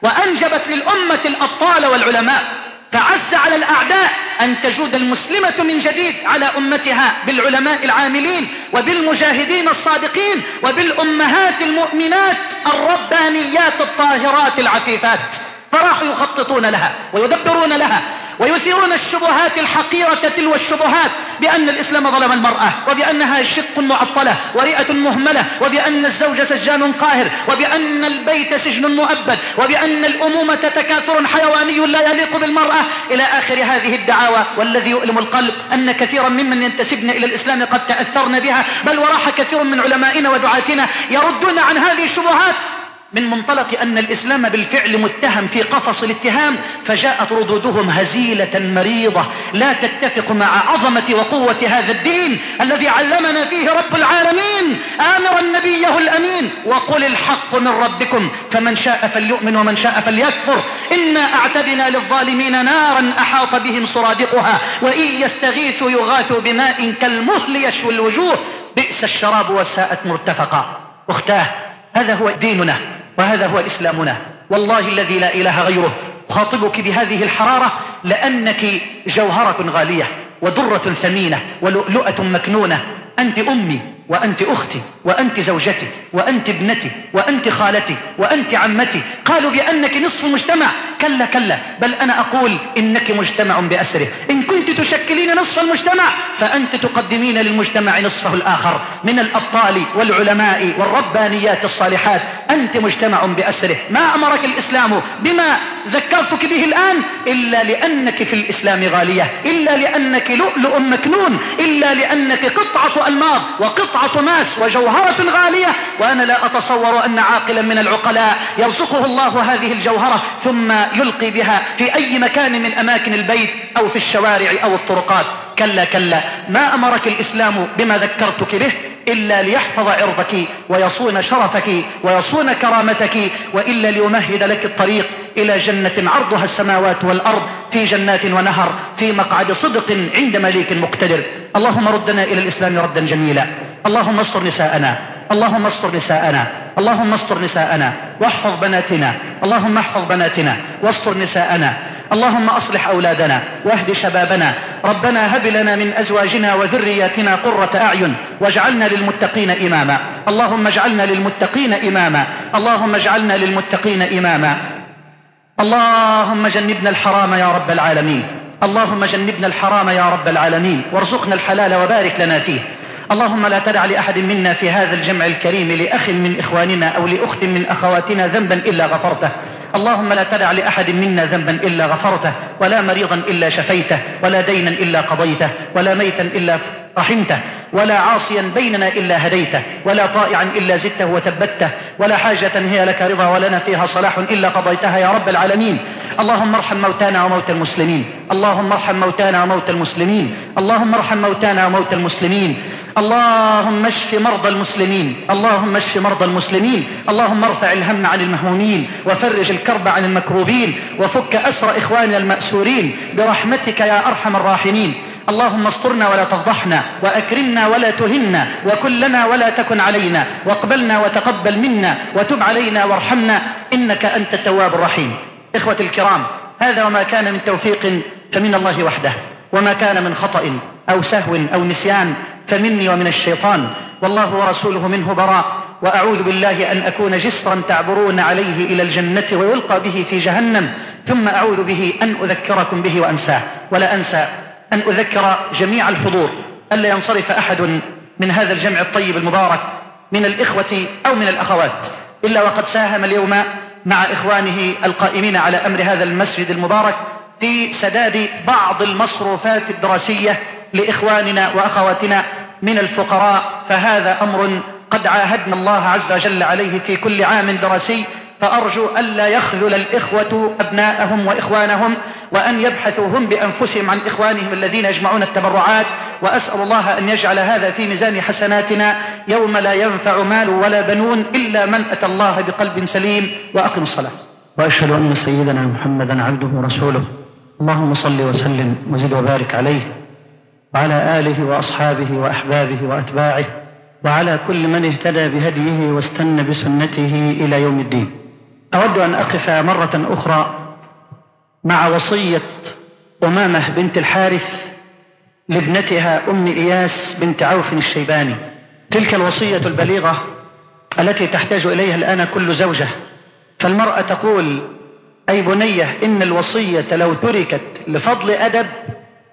وأنجبت للأمة الأبطال والعلماء فعز على الأعداء أن تجود المسلمة من جديد على أمتها بالعلماء العاملين وبالمجاهدين الصادقين وبالأمهات المؤمنات الربانيات الطاهرات العفيفات. فراحوا يخططون لها ويدبرون لها ويثيرون الشبهات الحقيرة تلو الشبهات بأن الإسلام ظلم المرأة وبأنها شق معطلة ورئة مهملة وبأن الزوج سجان قاهر وبأن البيت سجن مؤبد وبأن الأمومة تكاثر حيواني لا يليق بالمرأة. إلى آخر هذه الدعاوى والذي يؤلم القلب أن كثيرا ممن ينتسبن إلى الإسلام قد تأثرن بها بل وراح كثير من علمائنا ودعاتنا يردون عن هذه الشبهات. من منطلق أن الإسلام بالفعل متهم في قفص الاتهام فجاءت ردودهم هزيلة مريضة. لا تتفق مع عظمة وقوة هذا الدين الذي علمنا فيه رب العالمين. آمرا نبيه الأمين. وقل الحق من ربكم فمن شاء فليؤمن ومن شاء فليكفر. إنا أعتدنا للظالمين نارا أحاط بهم سرادقها وإن يستغيثوا يغاثوا بماء كالمهل يشوي الوجوه. بئس الشراب وساءت مرتفقا. أختاه هذا هو ديننا. وهذا هو إسلامنا. والله الذي لا إله غيره أخاطبك بهذه الحرارة لأنك جوهرة غالية ودرة ثمينة ولؤلؤة مكنونة. أنت أمي وأنت أختي وأنت زوجتي وأنت ابنتي وأنت خالتي وأنت عمتي. قالوا بأنك نصف المجتمع كلا كلا. بل أنا أقول إنك مجتمع بأسره. إن كنت تشكلين نصف المجتمع فأنت تقدمين للمجتمع نصفه الآخر من الأبطال والعلماء والربانيات الصالحات. أنت مجتمع بأسره. ما أمرك الإسلام بما ذكرتك به الآن؟ إلا لأنك في الإسلام غالية. إلا لأنك لؤلؤ مكنون. إلا لأنك قطعة ألماظ وقطعة ماس وجوهرة غالية. وأنا لا أتصور أن عاقلا من العقلاء يرزقه الله هذه الجوهرة ثم يلقي بها في أي مكان من أماكن البيت أو في الشوارع أو الطرقات. كلا كلا. ما أمرك الإسلام بما ذكرتك به؟ إلا ليحفظ عرضك ويصون شرفك ويصون كرامتك وإلا ليمهد لك الطريق إلى جنة عرضها السماوات والأرض في جنات ونهر في مقعد صدق عند مليك مقتدر. اللهم ردنا إلى الإسلام ردا جميلا. اللهم استر نساءنا. اللهم استر نساءنا. اللهم استر نساءنا. واحفظ بناتنا. اللهم احفظ بناتنا. واستر نساءنا. اللهم أصلح أولادنا. واهد شبابنا. ربنا هب لنا من أزواجنا وذرياتنا قرة أعين واجعلنا للمتقين إماما. اللهم اجعلنا للمتقين إماما. اللهم اجعلنا للمتقين إماما. اللهم جنبنا الحرام يا رب العالمين. اللهم جنبنا الحرام يا رب العالمين. وارزقنا الحلال وبارك لنا فيه. اللهم لا تدع لأحد منا في هذا الجمع الكريم لأخ من إخواننا أو لأخت من أخواتنا ذنبا إلا غفرته. اللهم لا تدع لأحد منا ذنبا إلا غفرته ولا مريضا إلا شفيته ولا دينا إلا قضيته ولا ميتا إلا رحمته ولا عاصيا بيننا إلا هديته ولا طائعا إلا زدته وثبته ولا حاجة هي لك رضا ولنا فيها صلاح إلا قضيتها يا رب العالمين. اللهم ارحم موتانا وموتى المسلمين. اللهم ارحم موتانا وموتى المسلمين. اللهم ارحم موتانا وموتى المسلمين. اللهم اشف مرضى المسلمين اللهم اشف مرضى المسلمين اللهم ارفع الهم عن المهمومين وفرج الكرب عن المكروبين وفك أسر إخواننا المأسورين برحمتك يا أرحم الراحمين. اللهم استرنا ولا تفضحنا وأكرمنا ولا تهنا وكلنا ولا تكن علينا واقبلنا وتقبل منا وتب علينا وارحمنا إنك أنت التواب الرحيم. إخوة الكرام هذا وما كان من توفيق فمن الله وحده وما كان من خطأ أو سهو أو نسيان فمني ومن الشيطان والله ورسوله منه براء وأعوذ بالله أن أكون جسرا تعبرون عليه إلى الجنة ويلقى به في جهنم ثم أعوذ به أن أذكركم به وأنساه. ولا أنسى أن أذكر جميع الحضور ألا ينصرف أحد من هذا الجمع الطيب المبارك من الإخوة أو من الأخوات. إلا وقد ساهم اليوم مع إخوانه القائمين على أمر هذا المسجد المبارك في سداد بعض المصروفات الدراسية لإخواننا وأخواتنا من الفقراء فهذا أمر قد عاهدنا الله عز وجل عليه في كل عام دراسي فأرجو ألا يخذل الإخوة أبناءهم وإخوانهم وأن يبحثوا هم بأنفسهم عن إخوانهم الذين يجمعون التبرعات وأسأل الله أن يجعل هذا في ميزان حسناتنا يوم لا ينفع مال ولا بنون إلا من أتى الله بقلب سليم وأقم الصلاة. وأشهد أن سيدنا محمدا عبده ورسوله. اللهم صل وسلم وزد وبارك عليه. وعلى آله وأصحابه وأحبابه وأتباعه وعلى كل من اهتدى بهديه واستنى بسنته إلى يوم الدين. أود أن أقف مرة أخرى مع وصية أمامة بنت الحارث لابنتها أم إياس بنت عوف الشيباني. تلك الوصية البليغة التي تحتاج إليها الآن كل زوجة. فالمرأة تقول أي بنية إن الوصية لو تركت لفضل أدب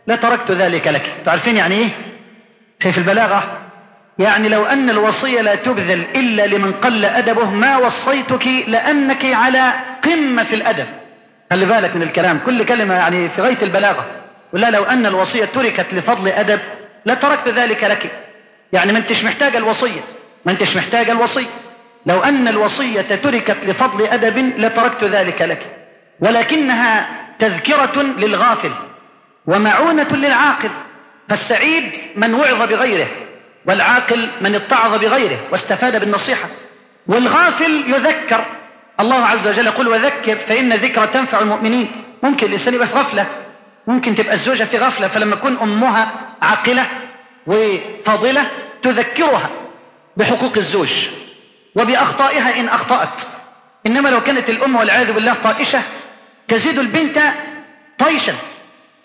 لتركت ذلك لك. تعرفين يعني إيه؟ شايف البلاغة؟ يعني لو أن الوصية لا تبذل إلا لمن قل أدبه ما وصيتك لأنك على قمة في الأدب. خلي بالك من الكلام. كل كلمة يعني في غاية البلاغة. ولا لو أن الوصية تركت لفضل أدب لتركت ذلك لك. يعني ما أنتش محتاجة الوصية. ما أنتش محتاجة الوصية. لو أن الوصية تركت لفضل أدب لتركت ذلك لك. ولكنها تذكرة للغافل. ومعونة للعاقل فالسعيد من وعظ بغيره والعاقل من اتعظ بغيره واستفاد بالنصيحة. والغافل يذكر. الله عز وجل يقول وذكر فإن ذكرى تنفع المؤمنين. ممكن الإنسان يبقى في غفلة ممكن تبقى الزوجة في غفلة فلما تكون أمها عاقلة وفاضلة تذكرها بحقوق الزوج وبأخطائها إن أخطأت. إنما لو كانت الأم والعياذ بالله طائشة تزيد البنت طيشا.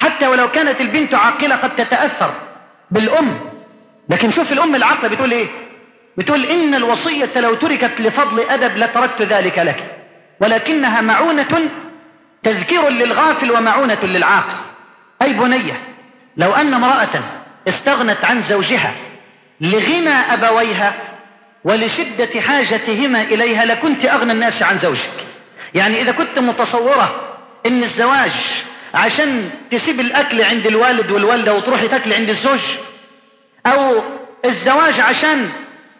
حتى ولو كانت البنت عاقلة قد تتأثر بالأم. لكن شوف الأم العاقلة بتقول إيه؟ بتقول إن الوصية لو تركت لفضل أدب لتركت ذلك لك. ولكنها معونة تذكير للغافل ومعونة للعاقل. أي بنية لو أن امرأة استغنت عن زوجها لغنى أبويها ولشدة حاجتهما إليها لكنت أغنى الناس عن زوجك. يعني إذا كنت متصورة إن الزواج عشان تسيب الأكل عند الوالد والوالدة وتروحي تاكل عند الزوج؟ أو الزواج عشان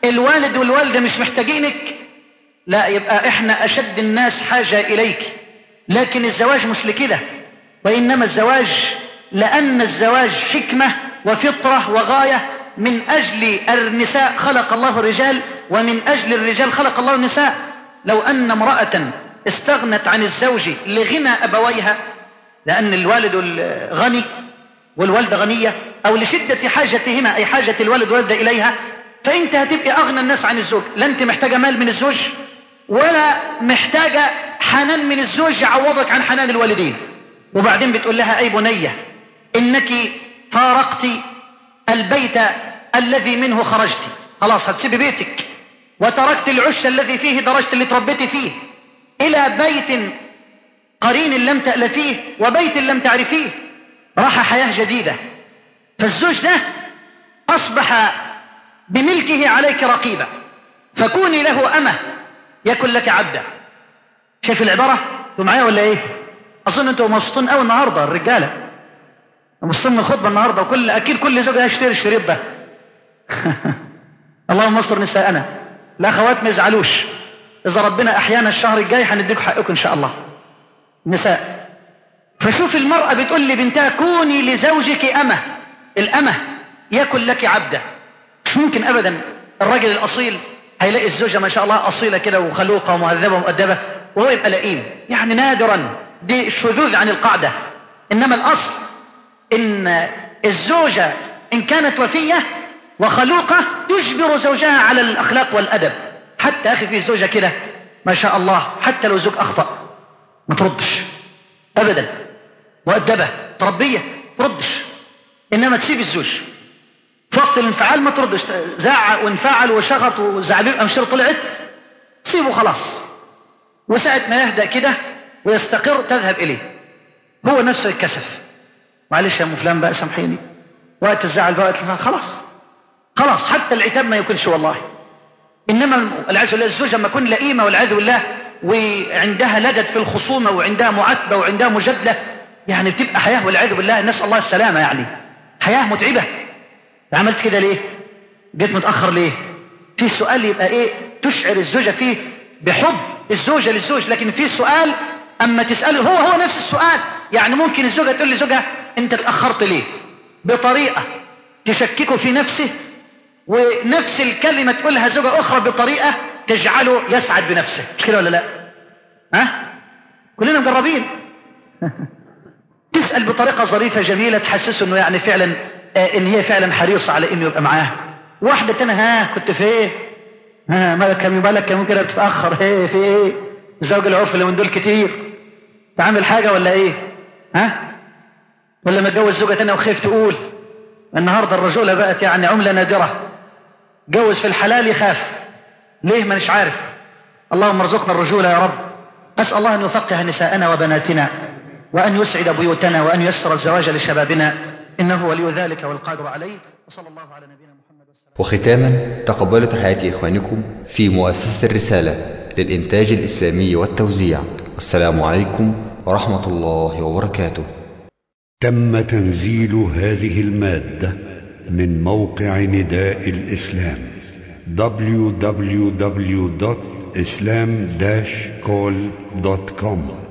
الوالد والوالدة مش محتاجينك؟ لا يبقى إحنا أشد الناس حاجة إليك. لكن الزواج مش لكده. وإنما الزواج لأن الزواج حكمة وفطرة وغاية من أجل النساء خلق الله الرجال ومن أجل الرجال خلق الله النساء. لو أن امرأة استغنت عن الزوج لغنى أبويها لأن الوالد غني والوالدة غنية أو لشدة حاجتهما أي حاجة الوالد والده إليها فأنت هتبقى أغنى الناس عن الزوج. لا أنت محتاجة مال من الزوج ولا محتاجة حنان من الزوج يعوضك عن حنان الوالدين. وبعدين بتقول لها أي بنية؟ إنك فارقت البيت الذي منه خرجت. خلاص هتسيبي بيتك. وتركت العش الذي فيه درجت اللي تربيتي فيه. إلى بيت قرين لم تألفيه وبيت لم تعرفيه راح حياة جديدة. فالزوج ده أصبح بملكه عليك رقيبا. فكوني له أمة يكن لك عبدا. شايف العبارة؟ أنتوا معايا ولا إيه؟ أظن أنتوا مبسوطين قوي النهارده الرجالة. مبسوطين من الخطبه النهارده وكل أكيد كل زوج هيشتري الشريط ده *laughs* اللهم استر نساءنا. الأخوات ما يزعلوش. إذا ربنا أحيانا الشهر الجاي هنديكم حقكم إن شاء الله. نساء فشوف المرأة بتقول لبنتها كوني لزوجك أمة. الأمة يكن لك عبدا. مش ممكن أبدا. الراجل الأصيل هيلاقي الزوجة ما شاء الله أصيلة كده وخلوقة ومهذبة ومؤدبة وهو يبقى لئيم. يعني نادرا. دي الشذوذ عن القاعدة. إنما الأصل إن الزوجة إن كانت وفية وخلوقة تجبر زوجها على الأخلاق والأدب. حتى أخي في زوجة كده ما شاء الله حتى لو زوج أخطأ. ما تردش. أبدا. مؤدبة. تربية. تردش. إنما تسيب الزوج. في وقت الانفعال ما تردش. زعق وانفعل وشغط وزعبيب أمشير طلعت تسيبه خلاص. وساعة ما يهدأ كده ويستقر تذهب إليه. هو نفسه يتكسف. معلش يا أم فلان بقى سامحيني. وقت الزعل بقى وقت خلاص. خلاص حتى العتاب ما يكونش والله. إنما العياذ الزوجه لما تكون لئيمة والعياذ بالله وعندها لدد في الخصومة وعندها معاتبة وعندها مجادلة يعني بتبقى حياة والعياذ بالله نسأل الله السلامة يعني حياة متعبة عملت كده ليه؟ جيت متأخر ليه؟ في سؤال يبقى إيه؟ تشعر الزوجة فيه بحب الزوجة للزوج لكن في سؤال أما تسأله هو هو نفس السؤال يعني ممكن الزوجة تقول لزوجها أنت اتاخرت ليه؟ بطريقة تشككه في نفسه ونفس الكلمة تقولها زوجة أخرى بطريقة تجعله يسعد بنفسه مش كده ولا لا؟ ها؟ كلنا مجربين *laughs* تسأل بطريقة ظريفة جميلة تحسسه إنه يعني فعلا آه إن هي فعلا حريصة على إنه يبقى معاها واحدة تانية ها كنت في إيه؟ ها مالك كم بالك كم كده بتتأخر إيه في إيه؟ زوج العرف اللي من دول كتير تعمل حاجة ولا إيه؟ ها؟ ولا متجوز زوجة تانية وخايف تقول النهاردة الرجولة بقت يعني عملة نادرة جوز في الحلال يخاف ليه ما نش عارف؟ اللهم ارزقنا الرجولة يا رب. أسأل الله أن يفقه نساءنا وبناتنا وأن يسعد بيوتنا وأن يسر الزواج لشبابنا. إنه ولي ذلك والقادر عليه. وصلى الله على نبينا محمد وسلم. وختاما تقبلوا تحياتي إخوانكم في مؤسسة الرسالة للإنتاج الإسلامي والتوزيع. والسلام عليكم ورحمة الله وبركاته. تم تنزيل هذه المادة من موقع نداء الإسلام. www.islam-call.com